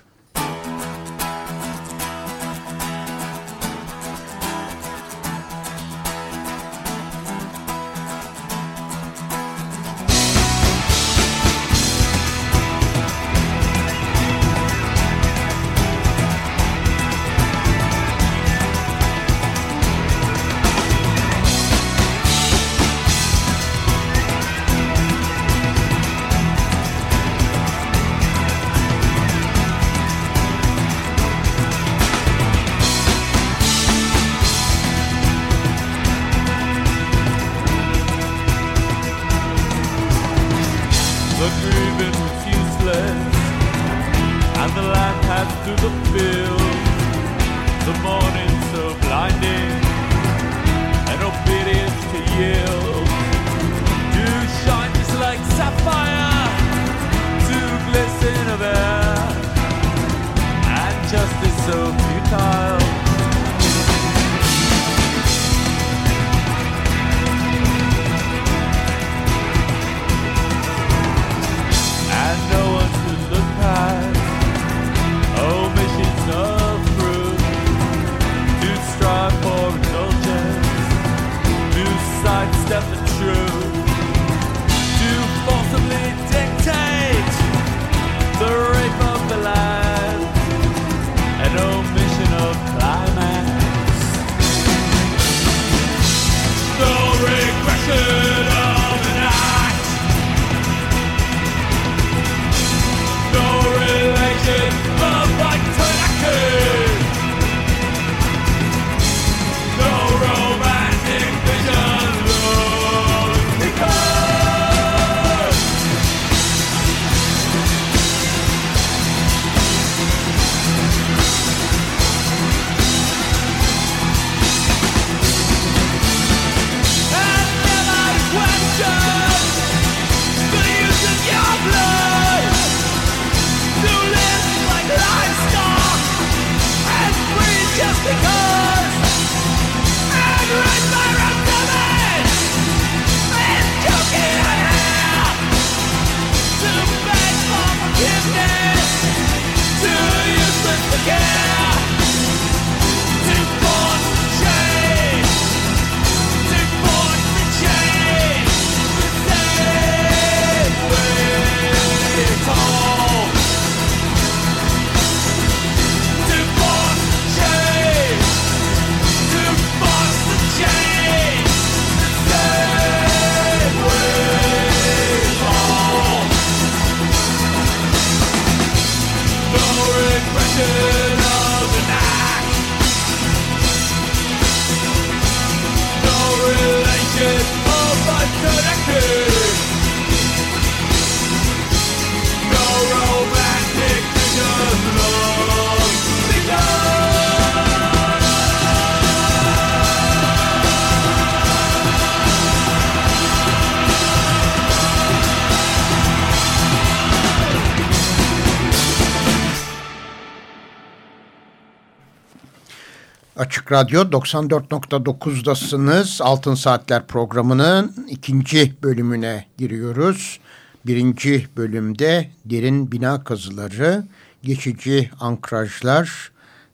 Açık Radyo 94.9'dasınız. Altın Saatler programının ikinci bölümüne giriyoruz. Birinci bölümde derin bina kazıları, geçici ankrajlar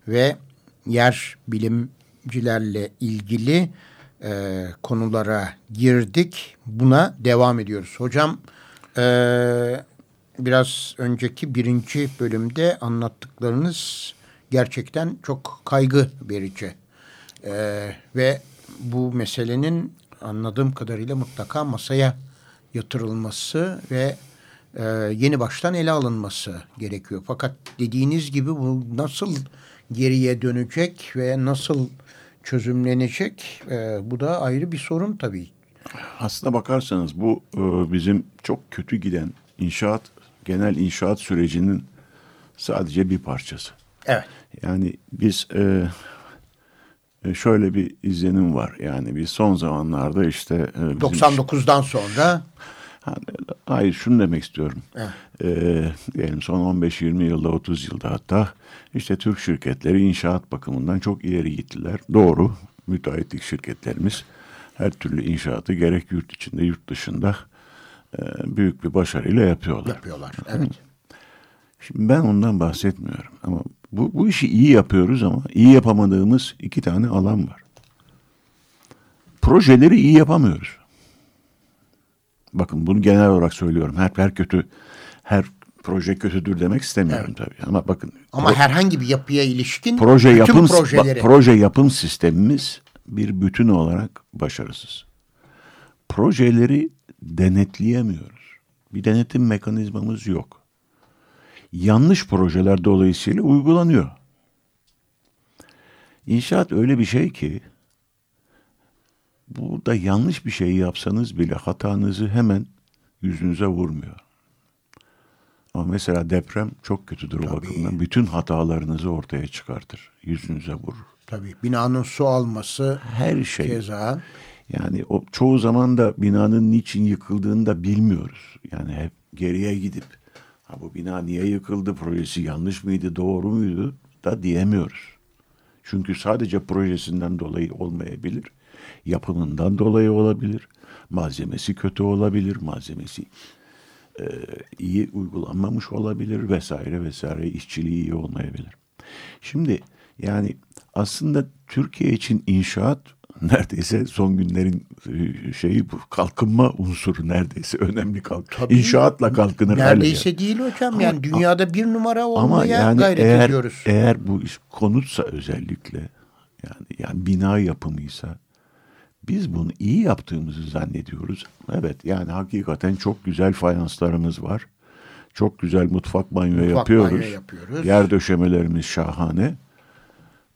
ve yer bilimcilerle ilgili e, konulara girdik. Buna devam ediyoruz. Hocam e, biraz önceki birinci bölümde anlattıklarınız gerçekten çok kaygı verici. Ee, ve bu meselenin anladığım kadarıyla mutlaka masaya yatırılması ve e, yeni baştan ele alınması gerekiyor. Fakat dediğiniz gibi bu nasıl geriye dönecek ve nasıl çözümlenecek e, bu da ayrı bir sorun tabii. Aslına bakarsanız bu e, bizim çok kötü giden inşaat, genel inşaat sürecinin sadece bir parçası. Evet. Yani biz e, e, şöyle bir izlenim var. Yani biz son zamanlarda işte... E, bizim 99'dan sonra... hayır şunu demek istiyorum. Evet. E, diyelim son 15-20 yılda 30 yılda hatta işte Türk şirketleri inşaat bakımından çok ileri gittiler. Doğru müteahhitlik şirketlerimiz her türlü inşaatı gerek yurt içinde yurt dışında e, büyük bir başarıyla yapıyorlar. Yapıyorlar evet. Şimdi ben ondan bahsetmiyorum ama bu, bu işi iyi yapıyoruz ama iyi yapamadığımız iki tane alan var. Projeleri iyi yapamıyoruz. Bakın bunu genel olarak söylüyorum. Her, her kötü, her proje kötüdür demek istemiyorum evet. tabii. Ama bakın. Ama pro, herhangi bir yapıya ilişkin proje yapım, projeleri. proje yapım sistemimiz bir bütün olarak başarısız. Projeleri denetleyemiyoruz. Bir denetim mekanizmamız yok yanlış projeler dolayısıyla uygulanıyor. İnşaat öyle bir şey ki burada yanlış bir şey yapsanız bile hatanızı hemen yüzünüze vurmuyor. Ama mesela deprem çok kötüdür o bakımdan. Bütün hatalarınızı ortaya çıkartır. Yüzünüze vurur. Tabii binanın su alması her şey. Keza. Yani o çoğu zaman da binanın niçin yıkıldığını da bilmiyoruz. Yani hep geriye gidip Bu bina niye yıkıldı, projesi yanlış mıydı, doğru muydu da diyemiyoruz. Çünkü sadece projesinden dolayı olmayabilir. Yapımından dolayı olabilir. Malzemesi kötü olabilir. Malzemesi e, iyi uygulanmamış olabilir vesaire vesaire. işçiliği iyi olmayabilir. Şimdi yani aslında Türkiye için inşaat neredeyse son günlerin e, şeyi bu kalkınma unsuru neredeyse önemli kalk. Tabii, İnşaatla kalkınır. Neredeyse hale. değil hocam ama, yani dünyada bir numara olmaya ama yani gayret eğer, ediyoruz. Eğer bu iş konutsa özellikle yani yani bina yapımıysa biz bunu iyi yaptığımızı zannediyoruz. Evet yani hakikaten çok güzel fayanslarımız var. Çok güzel mutfak banyo mutfak yapıyoruz. Banyo yapıyoruz. Yer döşemelerimiz şahane.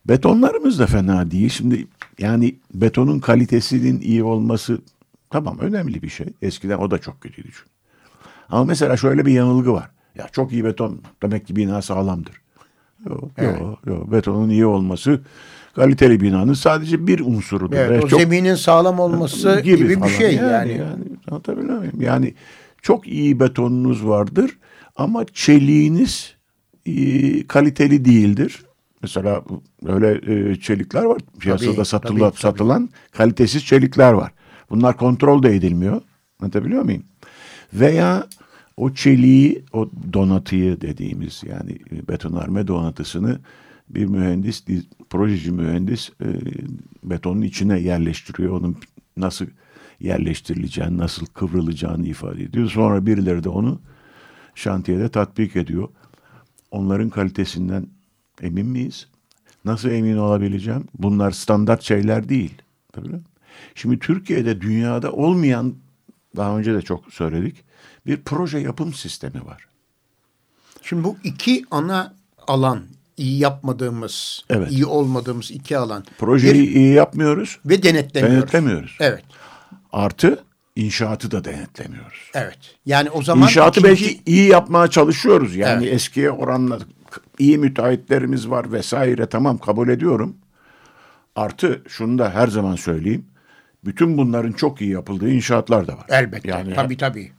Betonlarımız da fena değil. Şimdi yani betonun kalitesinin iyi olması tamam önemli bir şey. Eskiden o da çok kötüydü çünkü. Ama mesela şöyle bir yanılgı var. Ya çok iyi beton demek ki bina sağlamdır. Yok evet. yok yok betonun iyi olması kaliteli binanın sadece bir unsurudur. Evet, o çok, zeminin sağlam olması gibi, gibi bir şey yani. Yani, yani anlatabiliyor muyum? Yani çok iyi betonunuz vardır ama çeliğiniz e, kaliteli değildir. Mesela öyle e, çelikler var. Piyasada tabii, satılan, tabii, satılan tabii. kalitesiz çelikler var. Bunlar kontrol de edilmiyor. Anlatabiliyor muyum? Veya o çeliği, o donatıyı dediğimiz yani betonarme donatısını bir mühendis, projeci mühendis e, betonun içine yerleştiriyor. Onun nasıl yerleştirileceğini, nasıl kıvrılacağını ifade ediyor. Sonra birileri de onu şantiyede tatbik ediyor. Onların kalitesinden Emin miyiz? Nasıl emin olabileceğim? Bunlar standart şeyler değil. Tabii. Şimdi Türkiye'de dünyada olmayan daha önce de çok söyledik bir proje yapım sistemi var. Şimdi bu iki ana alan iyi yapmadığımız, evet. iyi olmadığımız iki alan. Projeyi bir, iyi yapmıyoruz. Ve denetlemiyoruz. Denetlemiyoruz. Evet. Artı inşaatı da denetlemiyoruz. Evet. Yani o zaman inşaatı ikinci... belki iyi yapmaya çalışıyoruz. Yani evet. eskiye oranla iyi müteahhitlerimiz var vesaire tamam kabul ediyorum. Artı şunu da her zaman söyleyeyim. bütün bunların çok iyi yapıldığı inşaatlar da var. Elbette. Yani, tabii tabii.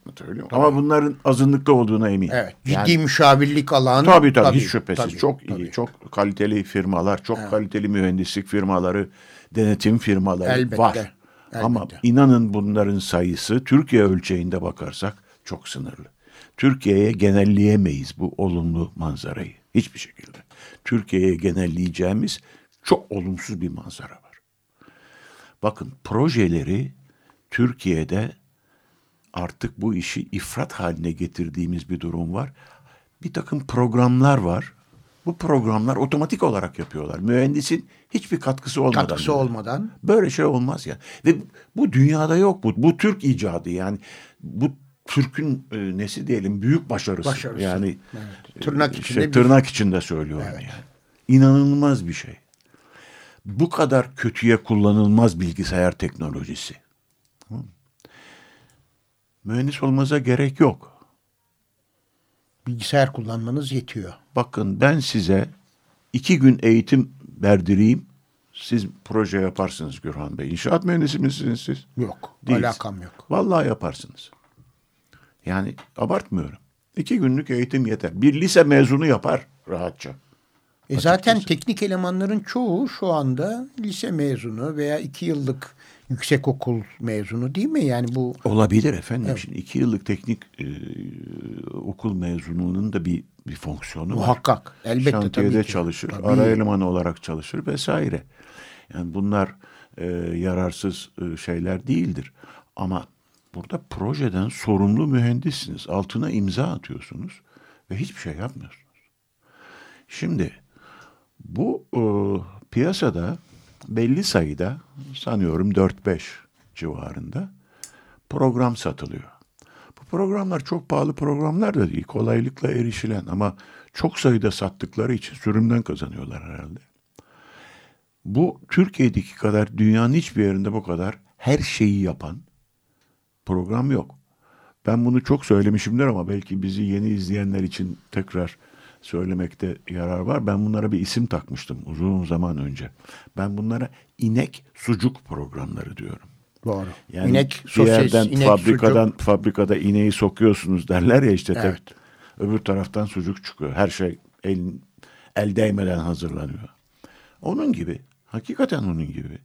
Ama bunların azınlıkta olduğuna eminim. Evet. Ciddi yani, müşavirlik alanı. Tabii tabii, tabii hiç şüphesiz. Tabii, çok tabii. iyi, çok kaliteli firmalar, çok evet. kaliteli mühendislik firmaları, denetim firmaları Elbette. var. Elbette. Ama inanın bunların sayısı Türkiye ölçeğinde bakarsak çok sınırlı. Türkiye'ye genelleyemeyiz bu olumlu manzarayı. Hiçbir şekilde. Türkiye'ye genelleyeceğimiz çok olumsuz bir manzara var. Bakın projeleri Türkiye'de artık bu işi ifrat haline getirdiğimiz bir durum var. Bir takım programlar var. Bu programlar otomatik olarak yapıyorlar. Mühendisin hiçbir katkısı olmadan. Katkısı olmadan. Böyle şey olmaz ya. Ve bu dünyada yok bu. Bu Türk icadı yani. Bu Türk'ün e, nesi diyelim büyük başarısı. başarısı. Yani evet. tırnak e, içinde şey, tırnak içinde söylüyorum evet. yani. İnanılmaz bir şey. Bu kadar kötüye kullanılmaz bilgisayar teknolojisi. Mühendis olmaza gerek yok. Bilgisayar kullanmanız yetiyor. Bakın ben size iki gün eğitim verdireyim. Siz proje yaparsınız Gürhan Bey. İnşaat mühendisi misiniz siz? Yok. Değiliz. Alakam yok. Vallahi yaparsınız. Yani abartmıyorum. İki günlük eğitim yeter. Bir lise mezunu yapar rahatça. E zaten teknik elemanların çoğu şu anda lise mezunu veya iki yıllık yüksek okul mezunu değil mi? Yani bu olabilir efendim. Evet. Şimdi iki yıllık teknik e, okul mezununun da bir bir fonksiyonu Muhakkak. var. Elbette Şantiyede tabii ki. çalışır, tabii. ara elemanı olarak çalışır vesaire. Yani bunlar e, yararsız e, şeyler değildir. Ama burada projeden sorumlu mühendissiniz. Altına imza atıyorsunuz ve hiçbir şey yapmıyorsunuz. Şimdi bu e, piyasada belli sayıda sanıyorum 4-5 civarında program satılıyor. Bu programlar çok pahalı programlar da değil. Kolaylıkla erişilen ama çok sayıda sattıkları için sürümden kazanıyorlar herhalde. Bu Türkiye'deki kadar dünyanın hiçbir yerinde bu kadar her şeyi yapan program yok. Ben bunu çok söylemişimdir ama belki bizi yeni izleyenler için tekrar söylemekte yarar var. Ben bunlara bir isim takmıştım uzun zaman önce. Ben bunlara inek sucuk programları diyorum. Doğru. Yani inek, bir yerden inek, fabrikadan sucuk. fabrikada ineği sokuyorsunuz derler ya işte evet. öbür taraftan sucuk çıkıyor. Her şey el, el değmeden hazırlanıyor. Onun gibi. Hakikaten onun gibi.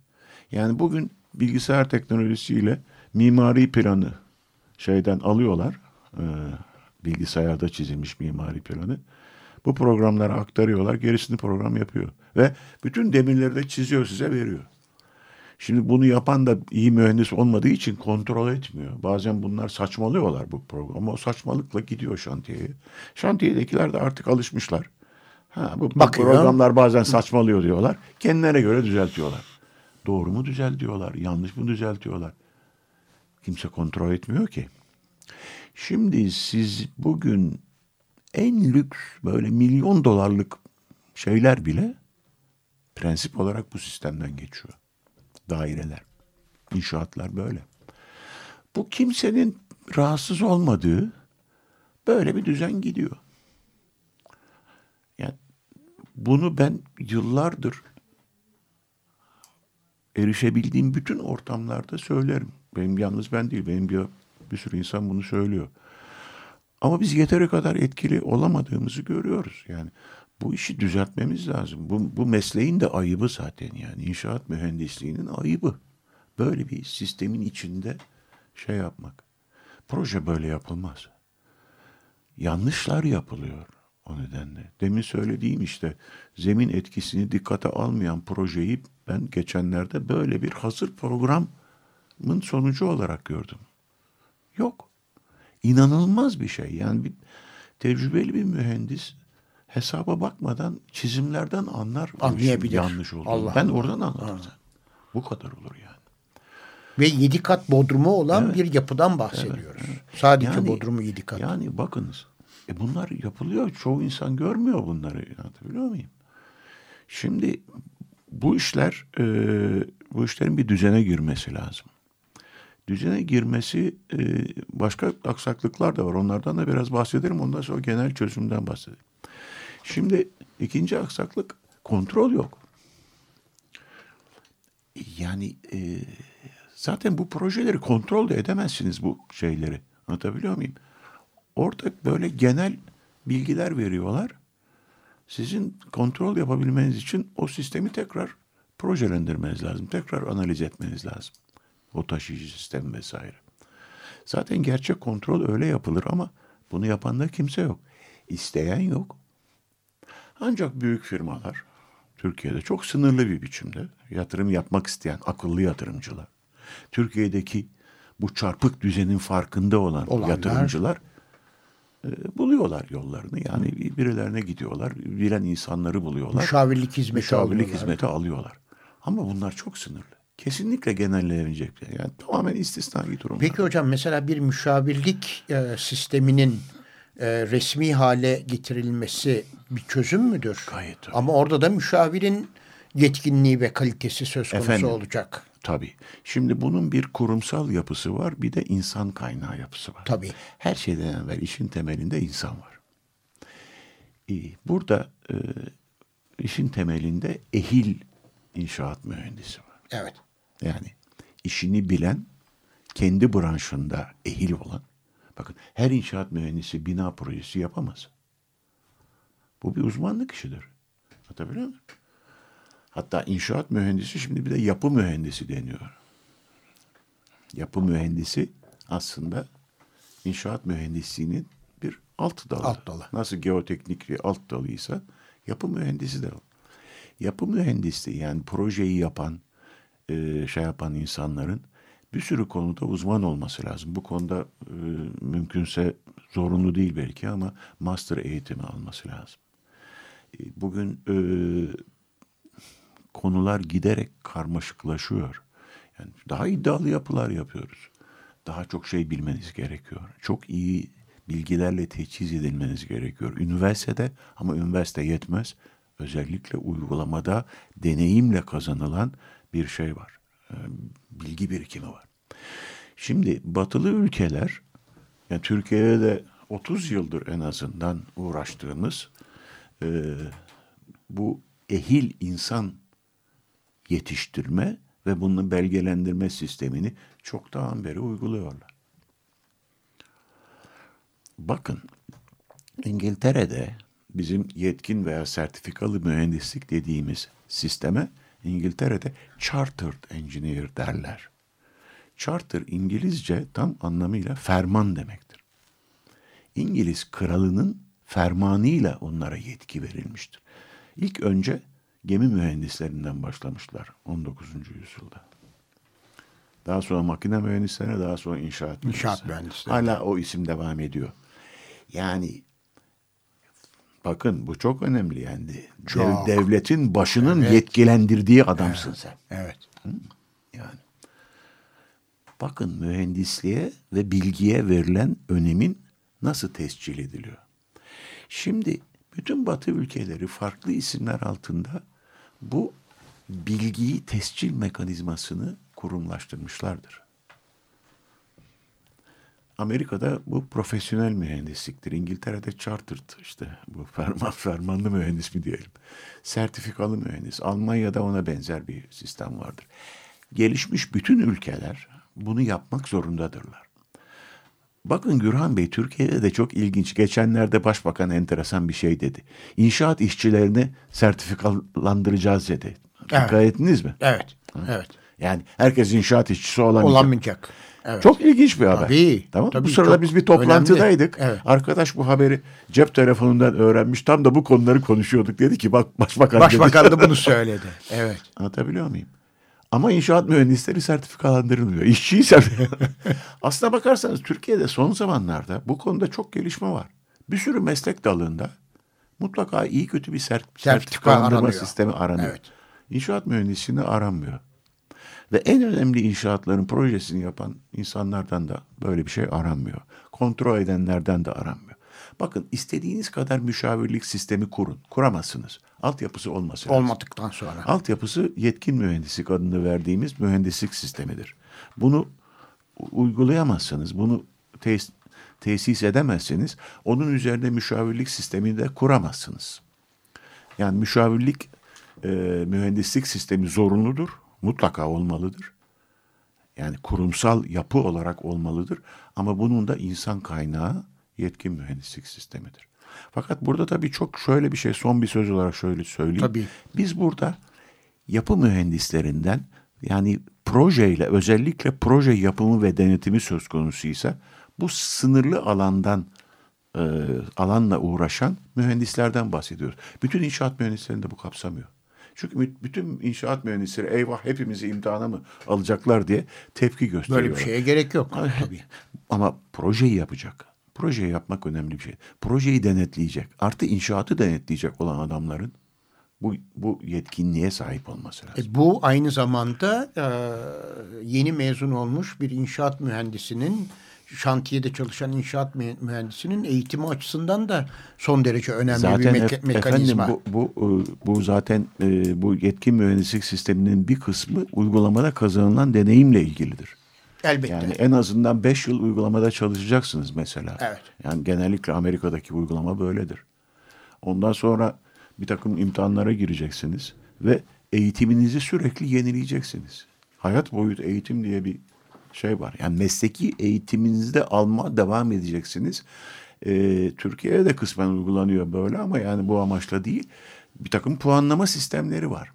Yani bugün bilgisayar teknolojisiyle mimari planı şeyden alıyorlar. E, bilgisayarda çizilmiş mimari planı. Bu programlara aktarıyorlar. Gerisini program yapıyor. Ve bütün demirleri de çiziyor size veriyor. Şimdi bunu yapan da iyi mühendis olmadığı için kontrol etmiyor. Bazen bunlar saçmalıyorlar bu program. Ama o saçmalıkla gidiyor şantiyeye. Şantiyedekiler de artık alışmışlar. Ha, bu, bu programlar bazen saçmalıyor diyorlar. Kendilerine göre düzeltiyorlar. Doğru mu düzeltiyorlar? Yanlış mı düzeltiyorlar? Kimse kontrol etmiyor ki. Şimdi siz bugün en lüks böyle milyon dolarlık şeyler bile prensip olarak bu sistemden geçiyor. Daireler, inşaatlar böyle. Bu kimsenin rahatsız olmadığı böyle bir düzen gidiyor. Yani bunu ben yıllardır erişebildiğim bütün ortamlarda söylerim. Benim yalnız ben değil, benim bir, bir sürü insan bunu söylüyor. Ama biz yeteri kadar etkili olamadığımızı görüyoruz. Yani bu işi düzeltmemiz lazım. Bu, bu mesleğin de ayıbı zaten yani inşaat mühendisliğinin ayıbı. Böyle bir sistemin içinde şey yapmak. Proje böyle yapılmaz. Yanlışlar yapılıyor o nedenle. Demin söylediğim işte zemin etkisini dikkate almayan projeyi ben geçenlerde böyle bir hazır programın sonucu olarak gördüm. Yok inanılmaz bir şey. Yani bir tecrübeli bir mühendis hesaba bakmadan çizimlerden anlar anlayabilir. Yanlış olduğunu. Allah ben Allah. oradan anladım. Bu kadar olur yani. Ve yedi kat bodrumu olan evet. bir yapıdan bahsediyoruz. Evet, evet. Sadece yani, bodrumu yedi kat. Yani bakınız. E bunlar yapılıyor. Çoğu insan görmüyor bunları. Anlatabiliyor muyum? Şimdi bu işler e, bu işlerin bir düzene girmesi lazım düzene girmesi e, başka aksaklıklar da var. Onlardan da biraz bahsederim. Ondan sonra genel çözümden bahsederim. Şimdi ikinci aksaklık kontrol yok. Yani e, zaten bu projeleri kontrol de edemezsiniz bu şeyleri. Anlatabiliyor muyum? Orada böyle genel bilgiler veriyorlar. Sizin kontrol yapabilmeniz için o sistemi tekrar projelendirmeniz lazım. Tekrar analiz etmeniz lazım. O taşıyıcı sistem vesaire. Zaten gerçek kontrol öyle yapılır ama bunu yapan da kimse yok. İsteyen yok. Ancak büyük firmalar Türkiye'de çok sınırlı bir biçimde yatırım yapmak isteyen akıllı yatırımcılar, Türkiye'deki bu çarpık düzenin farkında olan Olanlar, yatırımcılar e, buluyorlar yollarını. Yani birilerine gidiyorlar, bilen insanları buluyorlar. Müşavirlik hizmeti Müşavirlik alıyorlar. hizmeti alıyorlar. Ama bunlar çok sınırlı. Kesinlikle genellenebilecek. Yani tamamen istisnai durum. Peki hocam mesela bir müşavirlik e, sisteminin e, resmi hale getirilmesi bir çözüm müdür? Gayet tabii. Ama orada da müşavirin yetkinliği ve kalitesi söz konusu Efendim, olacak. Tabii. Şimdi bunun bir kurumsal yapısı var, bir de insan kaynağı yapısı var. Tabii. Her şeyden evvel işin temelinde insan var. Burada e, işin temelinde ehil inşaat mühendisi var. Evet. Yani işini bilen, kendi branşında ehil olan. Bakın her inşaat mühendisi bina projesi yapamaz. Bu bir uzmanlık işidir. Anlatabiliyor muyum? Hatta inşaat mühendisi şimdi bir de yapı mühendisi deniyor. Yapı mühendisi aslında inşaat mühendisliğinin bir alt dalı. Alt dalı. Nasıl geoteknik bir alt dalıysa yapı mühendisi de o. Yapı mühendisliği yani projeyi yapan, e, şey yapan insanların bir sürü konuda uzman olması lazım. Bu konuda e, mümkünse zorunlu değil belki ama master eğitimi alması lazım. E, bugün e, konular giderek karmaşıklaşıyor. Yani daha iddialı yapılar yapıyoruz. Daha çok şey bilmeniz gerekiyor. Çok iyi bilgilerle teçhiz edilmeniz gerekiyor. Üniversitede ama üniversite yetmez. Özellikle uygulamada deneyimle kazanılan bir şey var. Ee, bilgi birikimi var. Şimdi batılı ülkeler, yani Türkiye'de de 30 yıldır en azından uğraştığımız e, bu ehil insan yetiştirme ve bunu belgelendirme sistemini çoktan beri uyguluyorlar. Bakın İngiltere'de bizim yetkin veya sertifikalı mühendislik dediğimiz sisteme İngiltere'de chartered engineer derler. Charter İngilizce tam anlamıyla ferman demektir. İngiliz kralının fermanıyla onlara yetki verilmiştir. İlk önce gemi mühendislerinden başlamışlar 19. yüzyılda. Daha sonra makine mühendislerine, daha sonra inşaat mühendisleri. İnşaat mühendisleri. Hala o isim devam ediyor. Yani bakın bu çok önemli yani. Çok. devletin başının evet. yetkilendirdiği adamsın evet. sen. Evet. Yani. Bakın mühendisliğe ve bilgiye verilen önemin nasıl tescil ediliyor. Şimdi bütün batı ülkeleri farklı isimler altında bu bilgiyi tescil mekanizmasını kurumlaştırmışlardır. Amerika'da bu profesyonel mühendisliktir. İngiltere'de chartered işte bu ferman, fermanlı mühendis mi diyelim. Sertifikalı mühendis. Almanya'da ona benzer bir sistem vardır. Gelişmiş bütün ülkeler bunu yapmak zorundadırlar. Bakın Gürhan Bey Türkiye'de de çok ilginç. Geçenlerde başbakan enteresan bir şey dedi. İnşaat işçilerini sertifikalandıracağız dedi. Dikkat evet. ettiniz mi? Evet. Ha? Evet. Yani herkes inşaat işçisi olamayacak. Olamayacak. Evet. Çok ilginç bir haber. Tabii. Tamam. Tabii, bu sırada biz bir toplantıdaydık. Evet. Arkadaş bu haberi cep telefonundan öğrenmiş. Tam da bu konuları konuşuyorduk. Dedi ki bak başbakan Başbakan da bunu söyledi. Evet. Anlatabiliyor muyum? Ama inşaat mühendisleri sertifikalandırılmıyor. İşçiyi. Aslına bakarsanız Türkiye'de son zamanlarda bu konuda çok gelişme var. Bir sürü meslek dalında mutlaka iyi kötü bir ser sertifikalandırma aranıyor. sistemi aranıyor. Evet. İnşaat mühendisliğini aranmıyor. Ve en önemli inşaatların projesini yapan insanlardan da böyle bir şey aranmıyor. Kontrol edenlerden de aranmıyor. Bakın istediğiniz kadar müşavirlik sistemi kurun. Kuramazsınız. Altyapısı olması lazım. Olmadıktan sonra. Altyapısı yetkin mühendislik adını verdiğimiz mühendislik sistemidir. Bunu uygulayamazsanız, bunu tes tesis edemezseniz onun üzerine müşavirlik sistemini de kuramazsınız. Yani müşavirlik e, mühendislik sistemi zorunludur, mutlaka olmalıdır. Yani kurumsal yapı olarak olmalıdır. Ama bunun da insan kaynağı yetkin mühendislik sistemidir. Fakat burada tabii çok şöyle bir şey son bir söz olarak şöyle söyleyeyim. Tabii. Biz burada yapı mühendislerinden yani projeyle özellikle proje yapımı ve denetimi söz konusuysa bu sınırlı alandan e, alanla uğraşan mühendislerden bahsediyoruz. Bütün inşaat mühendislerini de bu kapsamıyor. Çünkü bütün inşaat mühendisleri eyvah hepimizi imtihana mı alacaklar diye tepki gösteriyorlar. Böyle bir şeye gerek yok. Tabii. Ama projeyi yapacak. Projeyi yapmak önemli bir şey. Projeyi denetleyecek. Artı inşaatı denetleyecek olan adamların bu, bu yetkinliğe sahip olması lazım. E, bu aynı zamanda e, yeni mezun olmuş bir inşaat mühendisinin şantiyede çalışan inşaat mühendisinin eğitimi açısından da son derece önemli zaten bir me- mekanizma. Efendim bu, bu, e, bu zaten e, bu yetkin mühendislik sisteminin bir kısmı uygulamada kazanılan deneyimle ilgilidir. Elbette. Yani en azından beş yıl uygulamada çalışacaksınız mesela. Evet. Yani genellikle Amerika'daki uygulama böyledir. Ondan sonra bir takım imtihanlara gireceksiniz ve eğitiminizi sürekli yenileyeceksiniz. Hayat boyu eğitim diye bir şey var. Yani mesleki eğitiminizde alma devam edeceksiniz. Ee, Türkiye'de de kısmen uygulanıyor böyle ama yani bu amaçla değil. Bir takım puanlama sistemleri var.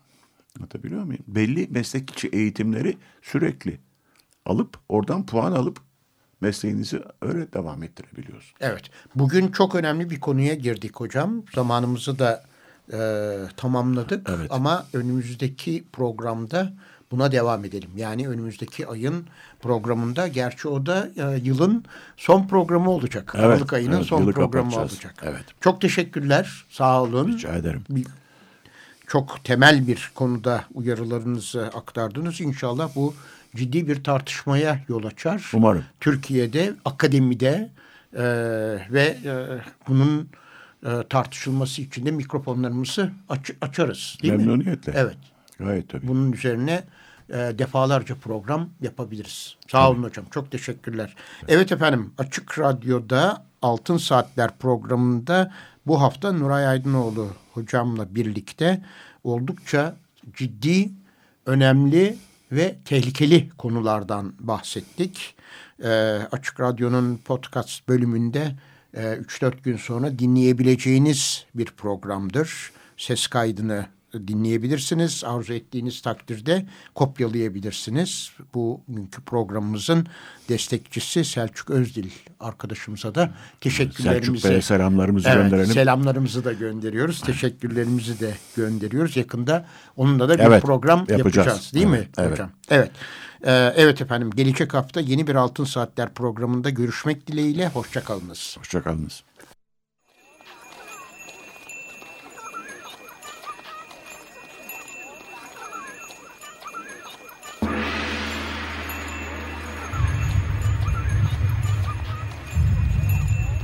Anlatabiliyor muyum? Belli meslekçi eğitimleri sürekli alıp oradan puan alıp mesleğinizi öyle devam ettirebiliyorsunuz. Evet. Bugün çok önemli bir konuya girdik hocam. Zamanımızı da e, tamamladık. Evet. Ama önümüzdeki programda buna devam edelim. Yani önümüzdeki ayın programında gerçi o da e, yılın son programı olacak. Evet, Aralık ayının evet, son programı olacak. Evet. Çok teşekkürler. Sağ olun. Rica ederim. Bir, çok temel bir konuda uyarılarınızı aktardınız. İnşallah bu ciddi bir tartışmaya yol açar. Umarım. Türkiye'de, akademide e, ve e, bunun e, tartışılması için de mikrofonlarımızı aç, açarız değil Memnuniyetle. mi? Evet. Gayet tabii. Bunun üzerine e, defalarca program yapabiliriz. Sağ tabii. olun hocam. Çok teşekkürler. Evet. evet efendim Açık Radyo'da Altın Saatler programında bu hafta Nuray Aydınoğlu hocamla birlikte oldukça ciddi, önemli ve tehlikeli konulardan bahsettik. E, Açık Radyo'nun podcast bölümünde e, 3-4 gün sonra dinleyebileceğiniz bir programdır. Ses kaydını dinleyebilirsiniz. Arzu ettiğiniz takdirde kopyalayabilirsiniz. Bugünkü programımızın destekçisi Selçuk Özdil arkadaşımıza da teşekkürlerimizi... Selçuk Bey'e selamlarımızı evet, gönderelim. Selamlarımızı da gönderiyoruz. Teşekkürlerimizi de gönderiyoruz. Yakında onunla da bir evet, program yapacağız. yapacağız değil evet, mi evet. hocam? Evet. Ee, evet efendim gelecek hafta yeni bir Altın Saatler programında görüşmek dileğiyle. Hoşçakalınız. Hoşçakalınız.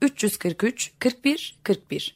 343 41 41